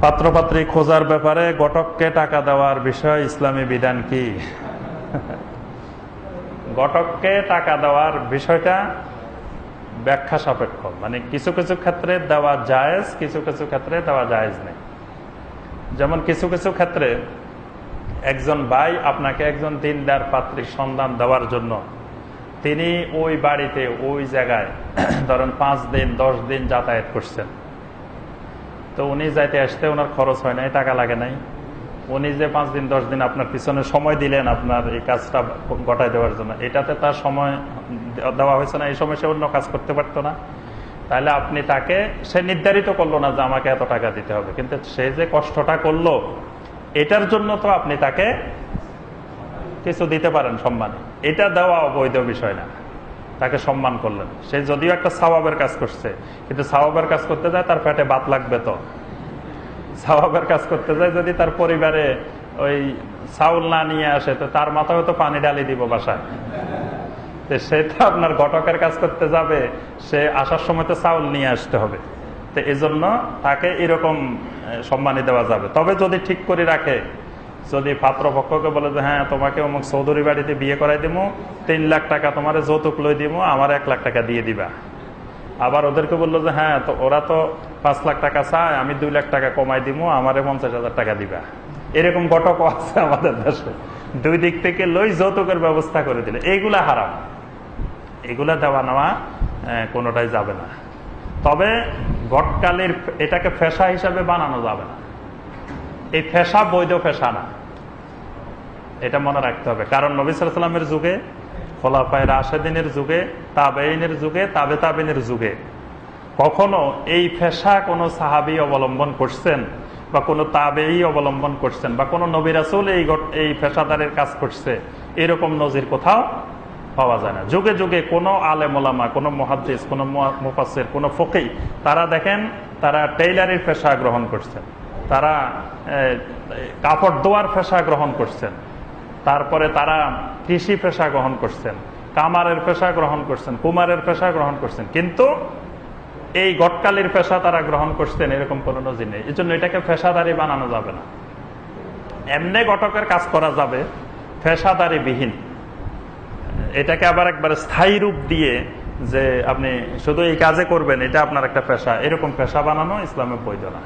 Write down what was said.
পাত্রপাত্রী খোঁজার ব্যাপারে ঘটককে টাকা দেওয়ার বিষয় ইসলামী বিধান কি? ঘটককে টাকা দেওয়ার বিষয়টা ব্যাখ্যা সাপেক্ষ। মানে কিছু কিছু ক্ষেত্রে দেওয়া জায়েজ, কিছু কিছু ক্ষেত্রে দেওয়া জায়েজ নেই। যেমন কিছু কিছু ক্ষেত্রে একজন ভাই আপনাকে একজন দিনদার পাত্রীর সন্ধান দেওয়ার জন্য তিনি ওই বাড়িতে, ওই জায়গায়, ধরেন পাঁচ দিন, দশ দিন যাতায়াত করছেন। তো উনি যাইতে আসতে ওনার খরচ হয় নাই, টাকা লাগে নাই। উনি যে পাঁচ দিন, দশ দিন আপনার পিছনে সময় দিলেন আপনার এই কাজটা গটায় দেওয়ার জন্য। এটাতে তার সময় দেওয়া হয়েছে না, এই সময় সে অন্য কাজ করতে পারতো না। তাহলে আপনি তাকে, সে নির্ধারিত করল না যে আমাকে এত টাকা দিতে হবে। কিন্তু সে যে কষ্টটা করল, এটার জন্য তো আপনি তাকে কিছু দিতে পারেন সম্মানে। এটা দেওয়া অবৈধ বিষয় না। তাকে সম্মান করলেন। সে যদিও একটা সাবাবের কাজ করছে, কিন্তু সাবাবের কাজ করতে যায় তার পেটে বাত লাগবে তো। সাবাবের কাজ করতে যায় যদি তার পরিবারে ওই চাউল না নিয়ে আসে, তো তার মাথায় তো পানি ডালি দিব বাসায়। সে তো আপনার ঘটকের কাজ করতে যাবে, সে আসার সময় তো চাউল নিয়ে আসতে হবে। তো এই জন্য তাকে এরকম সম্মানী দেওয়া যাবে। তবে যদি ঠিক করে রাখে যদি পাত্রপক্ষকে বলে যে হ্যাঁ তোমাকে অমুক চৌধুরী বাড়িতে বিয়ে করাই দিব তিন লাখ টাকা তোমার যৌতুক লই দিব আমার এক লাখ টাকা দিয়ে দিবা আবার ওদেরকে বলল যে হ্যাঁ তো ওরা তো পাঁচ লাখ টাকা চায় আমি দুই লাখ টাকা কমাই দিব আমারে পঞ্চাশ হাজার টাকা দিবা এরকম ঘটক আছে আমাদের দেশে দুই দিক থেকে লই যৌতুকের ব্যবস্থা করে দিলে এইগুলা হারাম এগুলা দেওয়া নেওয়া কোনোটাই যাবে না তবে গটকালের এটাকে ফেসা হিসাবে বানানো যাবে না এই ফেসা বৈধ ফেসা না। এটা মনে রাখতে হবে। কারণ নবিসামের যুগে, খোলাফায় রাশেদিনের যুগে তাবেইনের যুগে, তাবে তাবিনের যুগে কখনো এই ফেসা কোনো সাহাবি অবলম্বন করছেন বা কোনো তাবেই অবলম্বন করছেন বা কোনো নবিরাসুল এই এই ফেসাদারের কাজ করছে, এরকম নজির কোথাও পাওয়া যায় না। যুগে যুগে কোনো আলেমোলামা কোনো মহাদ্দিস, কোনো মুফাসের কোনো ফকি তারা দেখেন, তারা টেইলারের পেশা গ্রহণ করছেন। তারা কাপড় দোয়ার পেশা গ্রহণ করছেন। তারপরে তারা কৃষি পেশা গ্রহণ করছেন, কামারের পেশা গ্রহণ করছেন, কুমারের পেশা গ্রহণ করছেন। কিন্তু এই গটকালির পেশা তারা গ্রহণ করছেন এরকম কোনো নজির নেই। এই জন্য এটাকে পেশাদারি বানানো যাবে না। এমনি ঘটকের কাজ করা যাবে পেশাদারি বিহীন এটাকে আবার একবার স্থায়ী রূপ দিয়ে যে আপনি শুধু এই কাজে করবেন, এটা আপনার একটা পেশা। এরকম পেশা বানানো ইসলামে বৈধ না।